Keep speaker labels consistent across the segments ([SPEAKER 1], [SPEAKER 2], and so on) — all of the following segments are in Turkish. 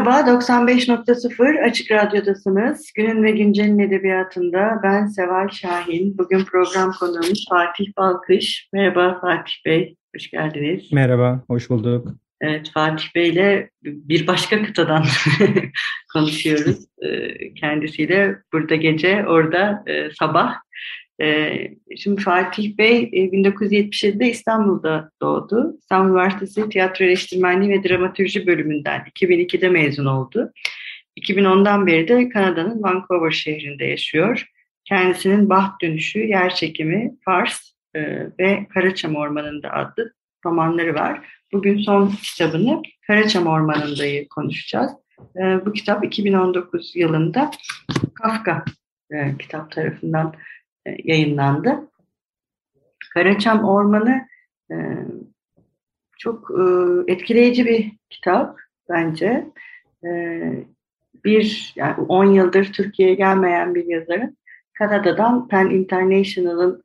[SPEAKER 1] Merhaba, 95.0 Açık Radyo'dasınız. Günün ve Güncel'in edebiyatında ben Seval Şahin. Bugün program konuğumuz Fatih Balkış. Merhaba Fatih Bey, hoş geldiniz.
[SPEAKER 2] Merhaba, hoş bulduk.
[SPEAKER 1] Evet, Fatih Bey'le bir başka kıtadan konuşuyoruz. Ee, kendisiyle burada gece, orada e, sabah. Ee, şimdi Fatih Bey 1977'de e, İstanbul'da doğdu. İstanbul Üniversitesi Tiyatro Eleştirmenliği ve Dramatürji bölümünden 2002'de mezun oldu. 2010'dan beri de Kanada'nın Vancouver şehrinde yaşıyor. Kendisinin Baht Dönüşü, Yer Çekimi, Fars e, ve Karaçam Ormanı'nda adlı romanları var. Bugün son kitabını Karaçam Ormanı'ndayı konuşacağız. E, bu kitap 2019 yılında Kafka kitap tarafından yayınlandı. Karaçam Ormanı e, çok e, etkileyici bir kitap bence. E, bir yani 10 yıldır Türkiye'ye gelmeyen bir yazarın Kanada'dan Pen International'ın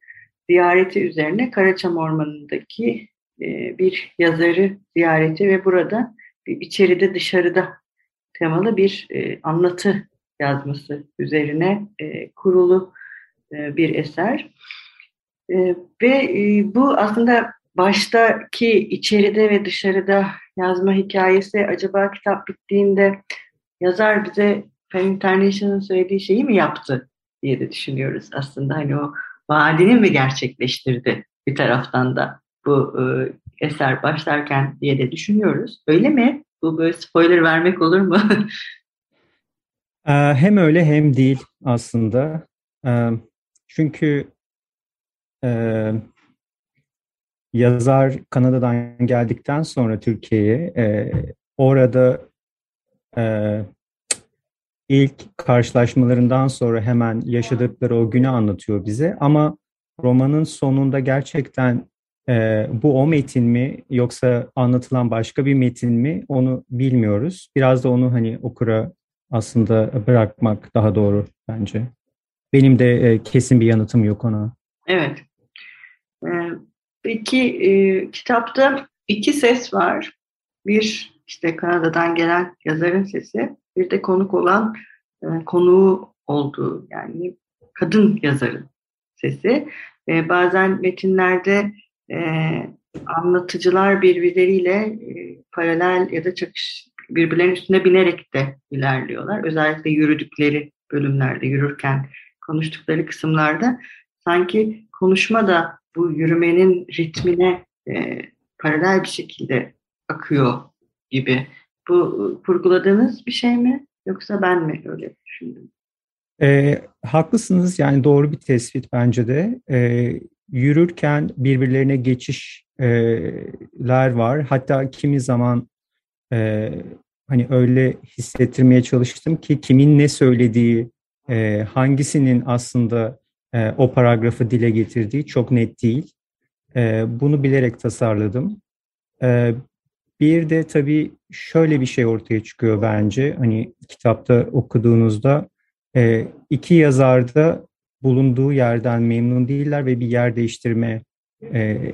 [SPEAKER 1] ziyareti üzerine Karaçam Ormanı'ndaki e, bir yazarı ziyareti ve burada bir içeride dışarıda temalı bir e, anlatı yazması üzerine e, kurulu bir eser. Ve bu aslında baştaki içeride ve dışarıda yazma hikayesi acaba kitap bittiğinde yazar bize Pen International'ın söylediği şeyi mi yaptı diye de düşünüyoruz aslında. Hani o vaadini mi gerçekleştirdi bir taraftan da bu eser başlarken diye de düşünüyoruz. Öyle mi? Bu böyle spoiler vermek olur mu?
[SPEAKER 2] hem öyle hem değil aslında. Çünkü yazar Kanada'dan geldikten sonra Türkiye'ye orada ilk karşılaşmalarından sonra hemen yaşadıkları o günü anlatıyor bize. Ama romanın sonunda gerçekten e, bu o metin mi yoksa anlatılan başka bir metin mi onu bilmiyoruz. Biraz da onu hani okura aslında bırakmak daha doğru bence. Benim de e, kesin bir yanıtım yok ona.
[SPEAKER 1] Evet. Ee, peki e, kitapta iki ses var. Bir işte Kanada'dan gelen yazarın sesi, bir de konuk olan e, konuğu olduğu yani kadın yazarın sesi. E, bazen metinlerde e, anlatıcılar birbirleriyle e, paralel ya da çakış birbirlerinin üstüne binerek de ilerliyorlar. Özellikle yürüdükleri bölümlerde, yürürken konuştukları kısımlarda sanki konuşma da bu yürümenin ritmine e, paralel bir şekilde akıyor gibi. Bu kurguladığınız bir şey mi yoksa ben mi öyle düşündüm?
[SPEAKER 2] E, haklısınız yani doğru bir tespit bence de. E, yürürken birbirlerine geçişler var. Hatta kimi zaman e, hani öyle hissettirmeye çalıştım ki kimin ne söylediği, e, hangisinin aslında e, o paragrafı dile getirdiği çok net değil. E, bunu bilerek tasarladım. E, bir de tabii şöyle bir şey ortaya çıkıyor bence. Hani kitapta okuduğunuzda e, iki yazar da bulunduğu yerden memnun değiller ve bir yer değiştirme e,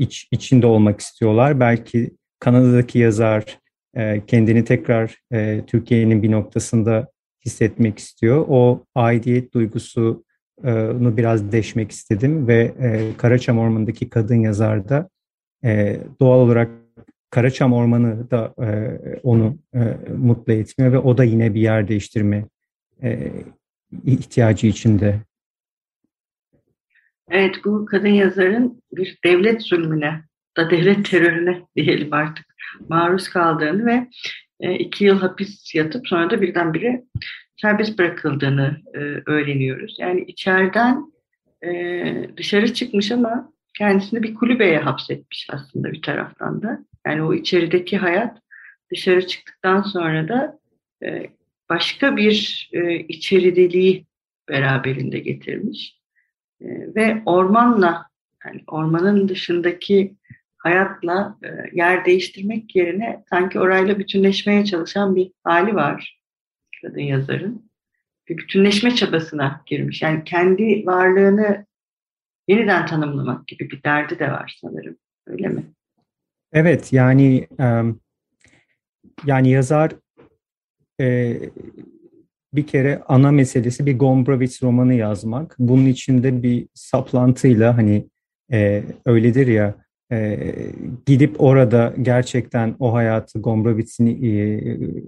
[SPEAKER 2] iç, içinde olmak istiyorlar. Belki Kanada'daki yazar e, kendini tekrar e, Türkiye'nin bir noktasında hissetmek istiyor. O aidiyet duygusunu biraz deşmek istedim ve e, Karaçam Ormanı'ndaki kadın yazar da e, doğal olarak Karaçam Ormanı da e, onu mutlu etmiyor ve o da yine bir yer değiştirme ihtiyacı içinde.
[SPEAKER 1] Evet bu kadın yazarın bir devlet zulmüne da devlet terörüne diyelim artık maruz kaldığını ve iki yıl hapis yatıp sonra da birdenbire serbest bırakıldığını e, öğreniyoruz. Yani içeriden e, dışarı çıkmış ama kendisini bir kulübeye hapsetmiş aslında bir taraftan da. Yani o içerideki hayat dışarı çıktıktan sonra da e, başka bir e, içerideliği beraberinde getirmiş. E, ve ormanla, yani ormanın dışındaki hayatla e, yer değiştirmek yerine sanki orayla bütünleşmeye çalışan bir hali var kadın yazarın. Bir bütünleşme çabasına girmiş. Yani kendi varlığını yeniden tanımlamak gibi bir derdi de var sanırım. Öyle mi?
[SPEAKER 2] Evet yani yani yazar e, bir kere ana meselesi bir Gombrowicz romanı yazmak. Bunun içinde bir saplantıyla hani e, öyledir ya e, gidip orada gerçekten o hayatı Gombrowicz'in e,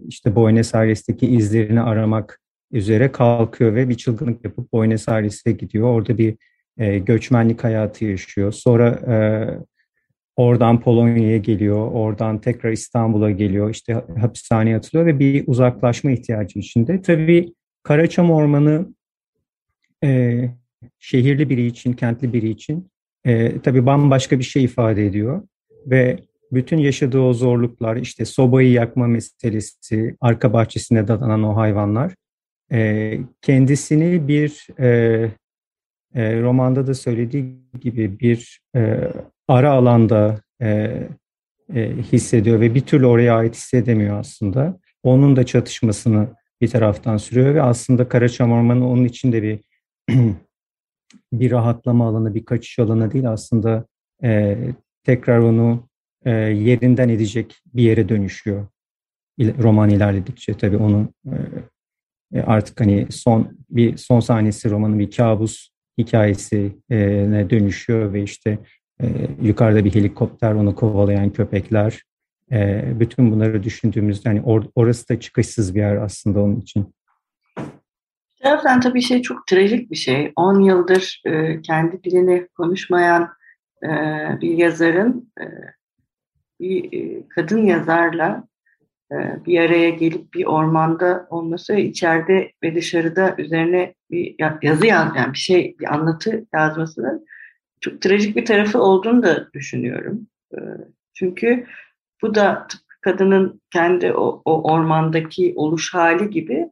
[SPEAKER 2] işte Buenos Aires'teki izlerini aramak üzere kalkıyor ve bir çılgınlık yapıp Buenos Aires'e gidiyor. Orada bir e, göçmenlik hayatı yaşıyor. Sonra e, oradan Polonya'ya geliyor, oradan tekrar İstanbul'a geliyor, işte hapishaneye atılıyor ve bir uzaklaşma ihtiyacı içinde. Tabii Karaçam Ormanı e, şehirli biri için, kentli biri için e, tabii bambaşka bir şey ifade ediyor. Ve bütün yaşadığı o zorluklar, işte sobayı yakma meselesi, arka bahçesine dadanan o hayvanlar, e, kendisini bir e, e, romanda da söylediği gibi bir e, ara alanda e, e, hissediyor ve bir türlü oraya ait hissedemiyor aslında. Onun da çatışmasını bir taraftan sürüyor ve aslında Karaçam Ormanı onun için de bir bir rahatlama alanı, bir kaçış alanı değil aslında e, tekrar onu e, yerinden edecek bir yere dönüşüyor. Roman ilerledikçe tabii onu e, artık hani son bir son sahnesi romanın bir kabus hikayesine dönüşüyor ve işte e, yukarıda bir helikopter, onu kovalayan köpekler, e, bütün bunları düşündüğümüzde hani or, orası da çıkışsız bir yer aslında onun için.
[SPEAKER 1] Taraftan tabii şey çok trajik bir şey. 10 yıldır e, kendi dilini konuşmayan e, bir yazarın e, bir e, kadın yazarla e, bir araya gelip bir ormanda olması içeride ve dışarıda üzerine bir yazı yazmayan bir şey, bir anlatı yazmasının çok trajik bir tarafı olduğunu da düşünüyorum. E, çünkü bu da tıpkı kadının kendi o, o ormandaki oluş hali gibi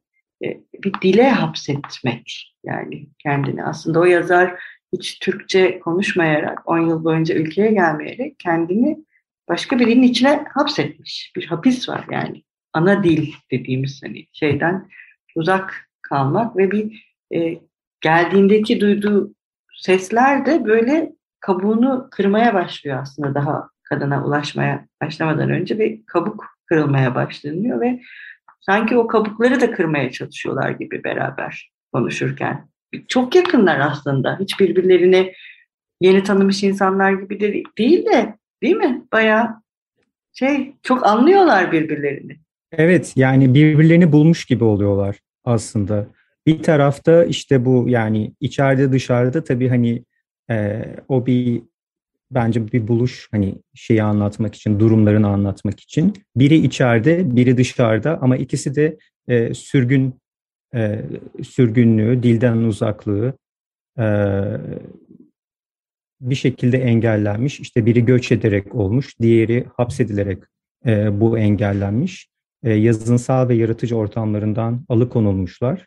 [SPEAKER 1] bir dile hapsetmek yani kendini. Aslında o yazar hiç Türkçe konuşmayarak, 10 yıl boyunca ülkeye gelmeyerek kendini başka birinin içine hapsetmiş. Bir hapis var yani. Ana dil dediğimiz hani şeyden uzak kalmak ve bir e, geldiğindeki duyduğu sesler de böyle kabuğunu kırmaya başlıyor aslında daha kadına ulaşmaya başlamadan önce bir kabuk kırılmaya başlanıyor ve sanki o kabukları da kırmaya çalışıyorlar gibi beraber konuşurken. Çok yakınlar aslında. Hiç birbirlerini yeni tanımış insanlar gibi de değil de Değil mi? Bayağı şey çok anlıyorlar birbirlerini.
[SPEAKER 2] Evet yani birbirlerini bulmuş gibi oluyorlar aslında. Bir tarafta işte bu yani içeride dışarıda tabii hani e, o bir bence bir buluş hani şeyi anlatmak için, durumlarını anlatmak için. Biri içeride, biri dışarıda ama ikisi de e, sürgün e, sürgünlüğü, dilden uzaklığı, e, bir şekilde engellenmiş. İşte biri göç ederek olmuş, diğeri hapsedilerek e, bu engellenmiş. E, yazınsal ve yaratıcı ortamlarından alıkonulmuşlar.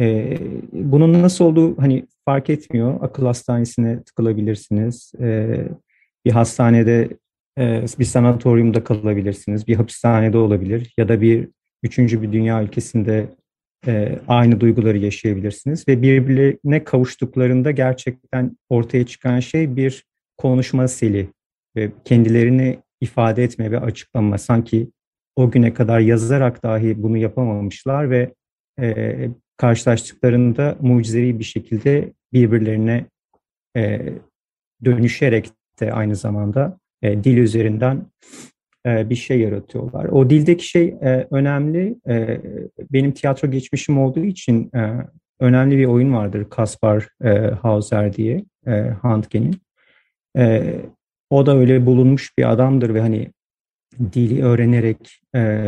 [SPEAKER 2] E, bunun nasıl olduğu hani fark etmiyor. Akıl hastanesine tıkılabilirsiniz. E, bir hastanede, e, bir sanatoryumda kalabilirsiniz. Bir hapishanede olabilir ya da bir üçüncü bir dünya ülkesinde e, aynı duyguları yaşayabilirsiniz ve birbirine kavuştuklarında gerçekten ortaya çıkan şey bir konuşma seli ve kendilerini ifade etme ve açıklama. Sanki o güne kadar yazarak dahi bunu yapamamışlar ve e, karşılaştıklarında mucizevi bir şekilde birbirlerine e, dönüşerek de aynı zamanda e, dil üzerinden e, bir şey yaratıyorlar. O dildeki şey e, önemli. E, benim tiyatro geçmişim olduğu için önemli bir oyun vardır Kaspar Hauser diye Handke'nin. O da öyle bulunmuş bir adamdır ve hani dili öğrenerek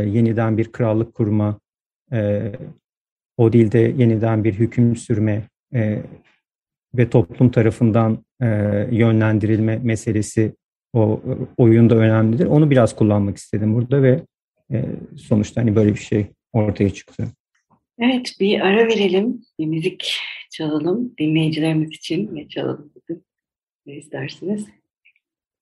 [SPEAKER 2] yeniden bir krallık kurma, o dilde yeniden bir hüküm sürme ve toplum tarafından e, yönlendirilme meselesi o oyunda önemlidir. Onu biraz kullanmak istedim burada ve e, sonuçta hani böyle bir şey ortaya çıktı.
[SPEAKER 1] Evet bir ara verelim. Bir müzik çalalım dinleyicilerimiz için. Ne çalalım bugün? Ne istersiniz?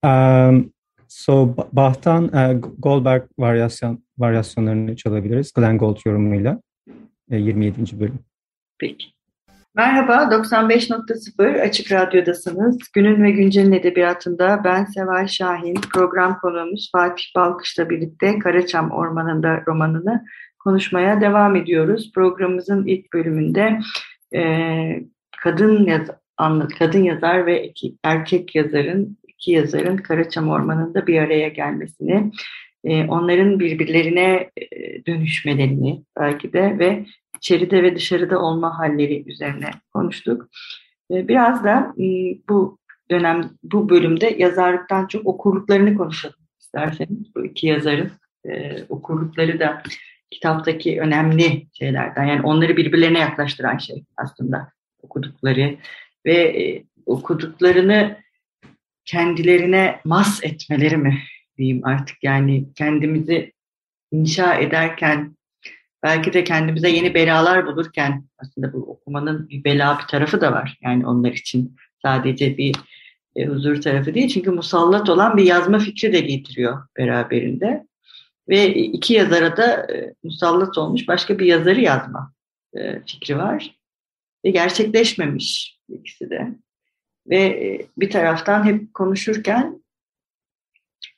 [SPEAKER 2] Um, so Bach'tan uh, Goldberg varyasyon, varyasyonlarını çalabiliriz. Glenn Gould yorumuyla. 27. bölüm.
[SPEAKER 1] Peki. Merhaba, 95.0 Açık Radyo'dasınız. Günün ve Güncel'in edebiyatında ben Seval Şahin, program konuğumuz Fatih Balkış'la birlikte Karaçam Ormanı'nda romanını konuşmaya devam ediyoruz. Programımızın ilk bölümünde e, kadın yaz, kadın yazar ve iki, erkek yazarın, iki yazarın Karaçam Ormanı'nda bir araya gelmesini, e, onların birbirlerine e, dönüşmelerini belki de ve içeride ve dışarıda olma halleri üzerine konuştuk. E, biraz da e, bu dönem, bu bölümde yazarlıktan çok okurluklarını konuşalım isterseniz. Bu iki yazarın e, okurlukları da kitaptaki önemli şeylerden. Yani onları birbirlerine yaklaştıran şey aslında okudukları ve e, okuduklarını kendilerine mas etmeleri mi diyeyim artık yani kendimizi inşa ederken belki de kendimize yeni belalar bulurken aslında bu okumanın bir bela bir tarafı da var. Yani onlar için sadece bir e, huzur tarafı değil. Çünkü musallat olan bir yazma fikri de getiriyor beraberinde. Ve iki yazara da e, musallat olmuş başka bir yazarı yazma e, fikri var. Ve gerçekleşmemiş ikisi de. Ve e, bir taraftan hep konuşurken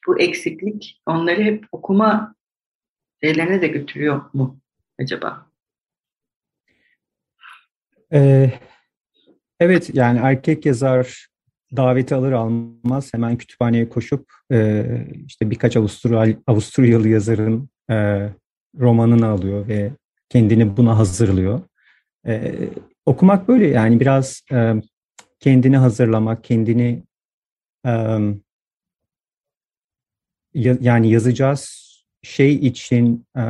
[SPEAKER 1] bu eksiklik onları hep okuma şeylerine de götürüyor mu acaba?
[SPEAKER 2] Ee, evet yani erkek yazar daveti alır almaz hemen kütüphaneye koşup e, işte birkaç Avustral, Avusturyalı yazarın e, romanını alıyor ve kendini buna hazırlıyor. E, okumak böyle yani biraz e, kendini hazırlamak, kendini e, yani yazacağız şey için e,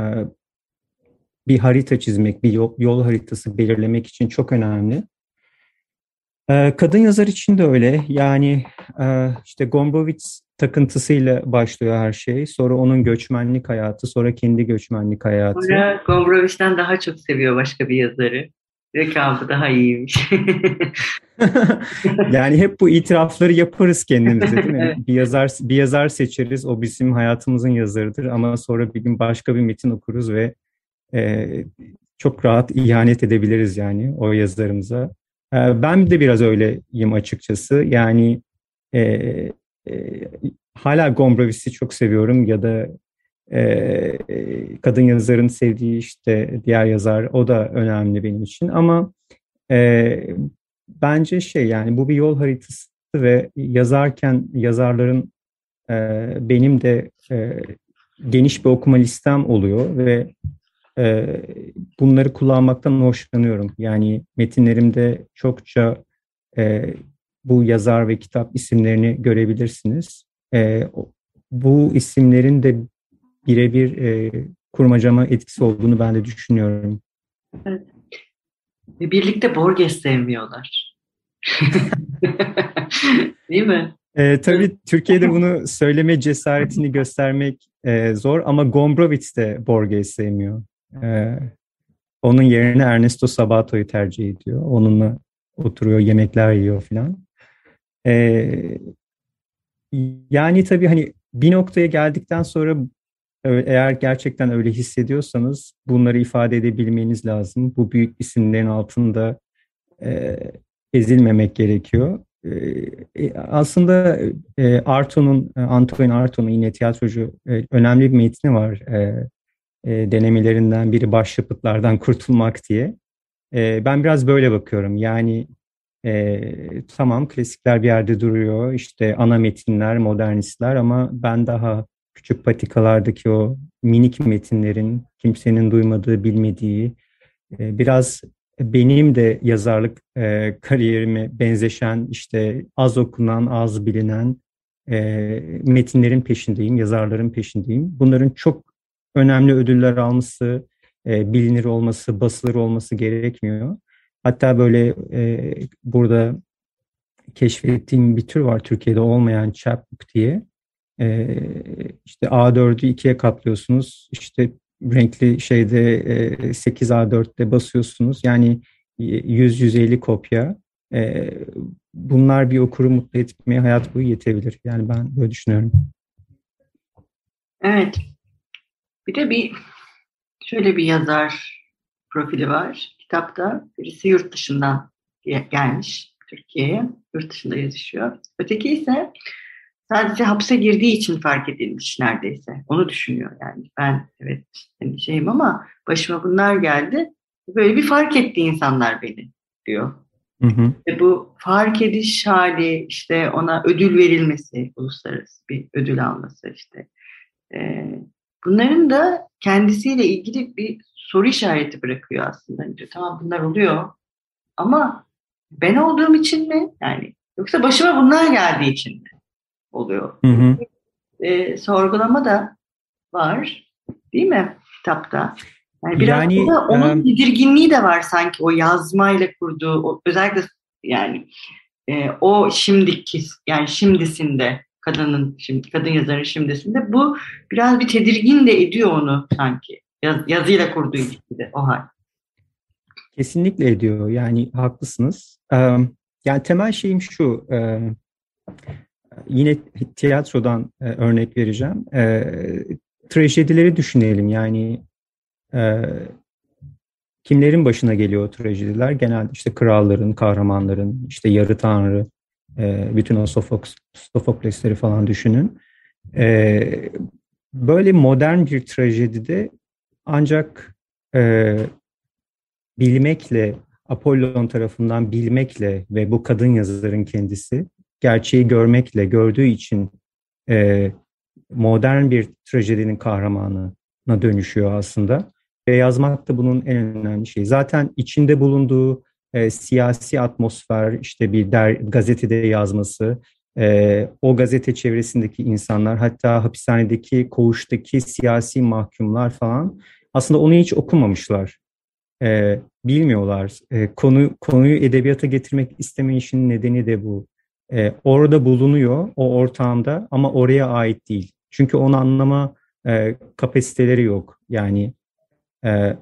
[SPEAKER 2] bir harita çizmek, bir yol, yol haritası belirlemek için çok önemli. Ee, kadın yazar için de öyle. Yani e, işte Gombrowicz takıntısıyla başlıyor her şey. Sonra onun göçmenlik hayatı, sonra kendi göçmenlik hayatı.
[SPEAKER 1] Sonra Gombrowicz'ten daha çok seviyor başka bir yazarı. Rekabı daha iyiymiş.
[SPEAKER 2] yani hep bu itirafları yaparız kendimize değil mi? evet. Bir yazar bir yazar seçeriz. O bizim hayatımızın yazarıdır ama sonra bir gün başka bir metin okuruz ve e, çok rahat ihanet edebiliriz yani o yazarımıza. E, ben de biraz öyleyim açıkçası. Yani e, e, hala Gombrowicz'i çok seviyorum ya da e, kadın yazarın sevdiği işte diğer yazar o da önemli benim için ama e, bence şey yani bu bir yol haritası ve yazarken yazarların e, benim de e, geniş bir okuma listem oluyor ve e, bunları kullanmaktan hoşlanıyorum. Yani metinlerimde çokça e, bu yazar ve kitap isimlerini görebilirsiniz. E, bu isimlerin de birebir e, kurmacama etkisi olduğunu ben de düşünüyorum.
[SPEAKER 1] Evet. Birlikte Borges sevmiyorlar. Değil mi?
[SPEAKER 2] E, tabii Türkiye'de bunu söyleme cesaretini göstermek e, zor ama Gombrowicz de Borges sevmiyor. E, onun yerine Ernesto Sabato'yu tercih ediyor. Onunla oturuyor, yemekler yiyor falan. E, yani tabii hani bir noktaya geldikten sonra eğer gerçekten öyle hissediyorsanız bunları ifade edebilmeniz lazım. Bu büyük isimlerin altında e, ezilmemek gerekiyor. E, aslında e, Arto'nun, Antoine Arto'nun yine tiyatrocu e, önemli bir metni var. E, e, denemelerinden biri başyapıtlardan kurtulmak diye. E, ben biraz böyle bakıyorum. Yani e, tamam klasikler bir yerde duruyor. İşte ana metinler, modernistler ama ben daha küçük patikalardaki o minik metinlerin kimsenin duymadığı, bilmediği, e, biraz benim de yazarlık e, kariyerime benzeşen, işte az okunan, az bilinen e, metinlerin peşindeyim, yazarların peşindeyim. Bunların çok önemli ödüller alması, e, bilinir olması, basılır olması gerekmiyor. Hatta böyle e, burada keşfettiğim bir tür var Türkiye'de olmayan chapbook diye. E, işte A4'ü ikiye katlıyorsunuz. İşte renkli şeyde e, 8 A4'te basıyorsunuz. Yani 100-150 kopya. E, bunlar bir okuru mutlu etmeye hayat boyu yetebilir. Yani ben böyle düşünüyorum.
[SPEAKER 1] Evet. Bir de bir şöyle bir yazar profili var kitapta. Birisi yurt dışından gelmiş Türkiye'ye. Yurt dışında yazışıyor. Öteki ise sadece hapse girdiği için fark edilmiş neredeyse. Onu düşünüyor yani. Ben evet hani şeyim ama başıma bunlar geldi. Böyle bir fark etti insanlar beni diyor. Hı hı. Ve bu fark ediş hali işte ona ödül verilmesi, uluslararası bir ödül alması işte. Bunların da kendisiyle ilgili bir soru işareti bırakıyor aslında. Diyor, tamam bunlar oluyor ama ben olduğum için mi? Yani yoksa başıma bunlar geldiği için mi oluyor? Hı hı. E, sorgulama da var değil mi kitapta? Yani biraz yani, da onun e, tedirginliği de var sanki o yazmayla kurduğu o, özellikle yani e, o şimdiki yani şimdisinde kadının şimdi kadın yazarın şimdisinde bu biraz bir tedirgin de ediyor onu sanki yaz, yazıyla kurduğu ilişkide o hal.
[SPEAKER 2] Kesinlikle ediyor. Yani haklısınız. Yani temel şeyim şu. Yine tiyatrodan örnek vereceğim. Trajedileri düşünelim. Yani kimlerin başına geliyor trajediler? Genelde işte kralların, kahramanların, işte yarı tanrı, bütün o Sofoklesleri falan düşünün. Böyle modern bir trajedide ancak bilmekle, Apollon tarafından bilmekle ve bu kadın yazarın kendisi gerçeği görmekle, gördüğü için e, modern bir trajedinin kahramanına dönüşüyor aslında. Ve yazmak da bunun en önemli şeyi. Zaten içinde bulunduğu e, siyasi atmosfer, işte bir der, gazetede yazması, e, o gazete çevresindeki insanlar, hatta hapishanedeki, koğuştaki siyasi mahkumlar falan aslında onu hiç okumamışlar e, bilmiyorlar. E, konu konuyu edebiyata getirmek istemeyişin nedeni de bu. E, orada bulunuyor o ortamda ama oraya ait değil. Çünkü onu anlama e, kapasiteleri yok. Yani e,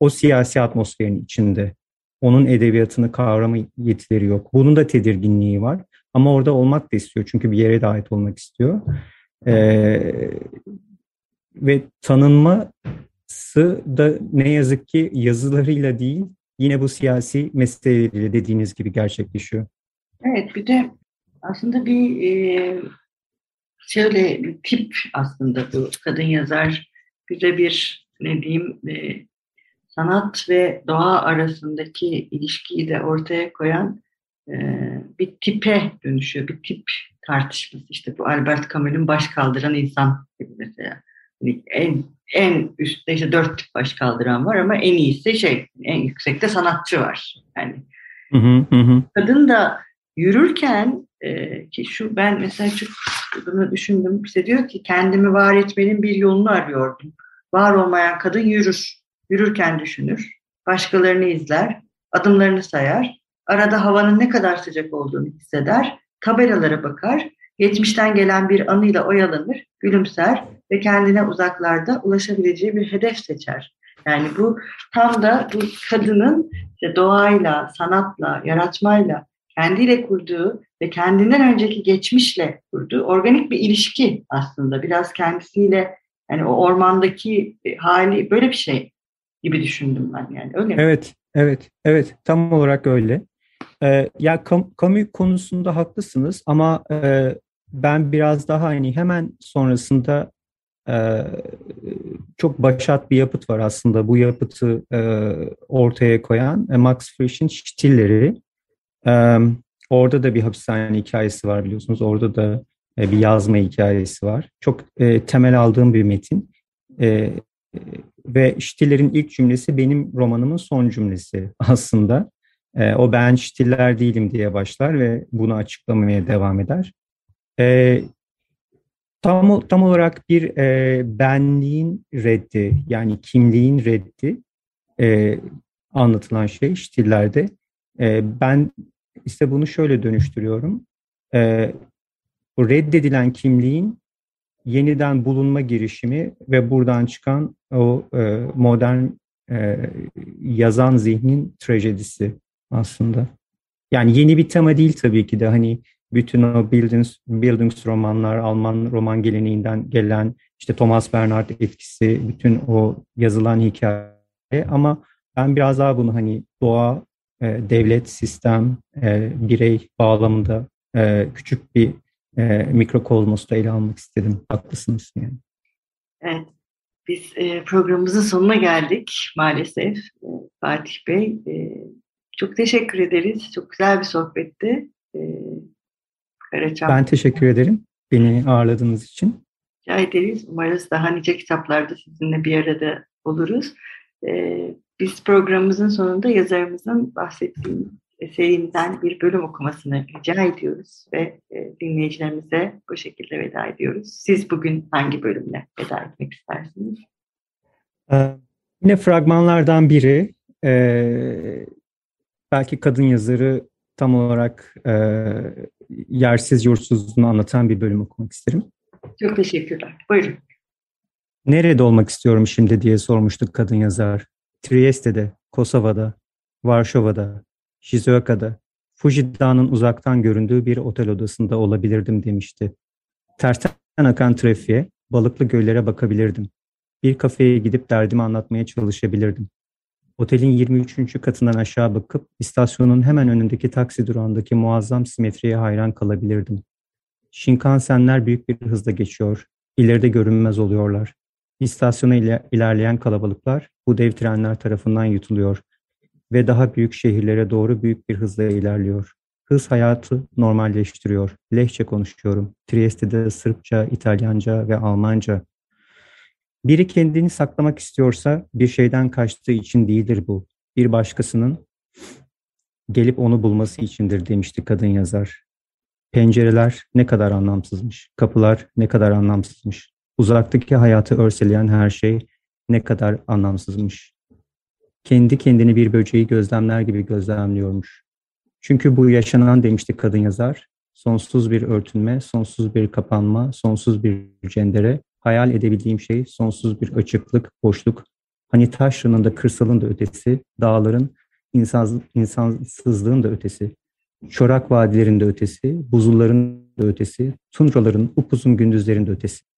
[SPEAKER 2] o siyasi atmosferin içinde onun edebiyatını kavrama yetileri yok. Bunun da tedirginliği var. Ama orada olmak da istiyor. Çünkü bir yere de olmak istiyor. Ee, ve tanınma sı da ne yazık ki yazılarıyla değil yine bu siyasi meseleleriyle dediğiniz gibi gerçekleşiyor.
[SPEAKER 1] Evet bir de aslında bir e, şöyle bir tip aslında bu kadın yazar bize bir ne diyeyim e, sanat ve doğa arasındaki ilişkiyi de ortaya koyan e, bir tipe dönüşüyor. Bir tip tartışması işte bu Albert Camus'un baş kaldıran insan gibi mesela. Yani en en üstte işte dört tip baş kaldıran var ama en iyisi şey en yüksekte sanatçı var. Yani hı hı hı. kadın da yürürken e, ki şu ben mesela çok bunu düşündüm işte diyor ki kendimi var etmenin bir yolunu arıyordum. Var olmayan kadın yürür. Yürürken düşünür. Başkalarını izler. Adımlarını sayar. Arada havanın ne kadar sıcak olduğunu hisseder. Tabelalara bakar. Geçmişten gelen bir anıyla oyalanır. Gülümser ve kendine uzaklarda ulaşabileceği bir hedef seçer. Yani bu tam da bu kadının işte doğayla, sanatla, yaratmayla, kendiyle kurduğu ve kendinden önceki geçmişle kurduğu organik bir ilişki aslında. Biraz kendisiyle yani o ormandaki hali böyle bir şey gibi düşündüm ben yani öyle mi?
[SPEAKER 2] Evet, evet, evet tam olarak öyle. Ee, ya kamu konusunda haklısınız ama e, ben biraz daha hani hemen sonrasında ee, çok başat bir yapıt var aslında bu yapıtı e, ortaya koyan e, Max Frisch'in Stilleri. Ee, orada da bir hapishane hikayesi var biliyorsunuz. Orada da e, bir yazma hikayesi var. Çok temel aldığım bir metin. Ve Stiller'in ilk cümlesi benim romanımın son cümlesi aslında. O ben Stiller değilim diye başlar ve bunu açıklamaya devam eder. Tam, tam olarak bir e, benliğin reddi yani kimliğin reddi e, anlatılan şey stillerde. E, ben ise bunu şöyle dönüştürüyorum. E, bu reddedilen kimliğin yeniden bulunma girişimi ve buradan çıkan o e, modern e, yazan zihnin trajedisi aslında. Yani yeni bir tema değil tabii ki de hani bütün o Bildungs, Bildungs romanlar, Alman roman geleneğinden gelen işte Thomas Bernhard etkisi, bütün o yazılan hikaye ama ben biraz daha bunu hani doğa, e, devlet, sistem, e, birey bağlamında e, küçük bir e, mikrokozmosta ele almak istedim. Haklısınız yani.
[SPEAKER 1] Evet. Biz e, programımızın sonuna geldik maalesef e, Fatih Bey. E, çok teşekkür ederiz. Çok güzel bir sohbetti. E,
[SPEAKER 2] Karaçam. Ben teşekkür ederim beni ağırladığınız için.
[SPEAKER 1] Rica ederiz. Umarız daha nice kitaplarda sizinle bir arada oluruz. E, biz programımızın sonunda yazarımızın bahsettiği eserinden bir bölüm okumasını rica ediyoruz ve e, dinleyicilerimize bu şekilde veda ediyoruz. Siz bugün hangi bölümle veda etmek istersiniz?
[SPEAKER 2] Ee, yine fragmanlardan biri e, belki kadın yazarı tam olarak e, yersiz yurtsuzluğunu anlatan bir bölüm okumak isterim.
[SPEAKER 1] Çok teşekkürler. Buyurun.
[SPEAKER 2] Nerede olmak istiyorum şimdi diye sormuştuk kadın yazar. Trieste'de, Kosova'da, Varşova'da, Shizuoka'da, Fuji Dağı'nın uzaktan göründüğü bir otel odasında olabilirdim demişti. Tersten akan trafiğe, balıklı göllere bakabilirdim. Bir kafeye gidip derdimi anlatmaya çalışabilirdim. Otelin 23. katından aşağı bakıp istasyonun hemen önündeki taksi durağındaki muazzam simetriye hayran kalabilirdim. Shinkansenler büyük bir hızla geçiyor, ileride görünmez oluyorlar. İstasyona ilerleyen kalabalıklar bu dev trenler tarafından yutuluyor ve daha büyük şehirlere doğru büyük bir hızla ilerliyor. Hız hayatı normalleştiriyor. Lehçe konuşuyorum. Trieste'de Sırpça, İtalyanca ve Almanca. Biri kendini saklamak istiyorsa bir şeyden kaçtığı için değildir bu. Bir başkasının gelip onu bulması içindir demişti kadın yazar. Pencereler ne kadar anlamsızmış, kapılar ne kadar anlamsızmış, uzaktaki hayatı örseleyen her şey ne kadar anlamsızmış kendi kendini bir böceği gözlemler gibi gözlemliyormuş. Çünkü bu yaşanan demişti kadın yazar. Sonsuz bir örtünme, sonsuz bir kapanma, sonsuz bir cendere, hayal edebildiğim şey sonsuz bir açıklık, boşluk. Hani taşrının da kırsalın da ötesi, dağların insans, insansızlığın da ötesi, çorak vadilerin de ötesi, buzulların da ötesi, tundraların upuzun gündüzlerin de ötesi.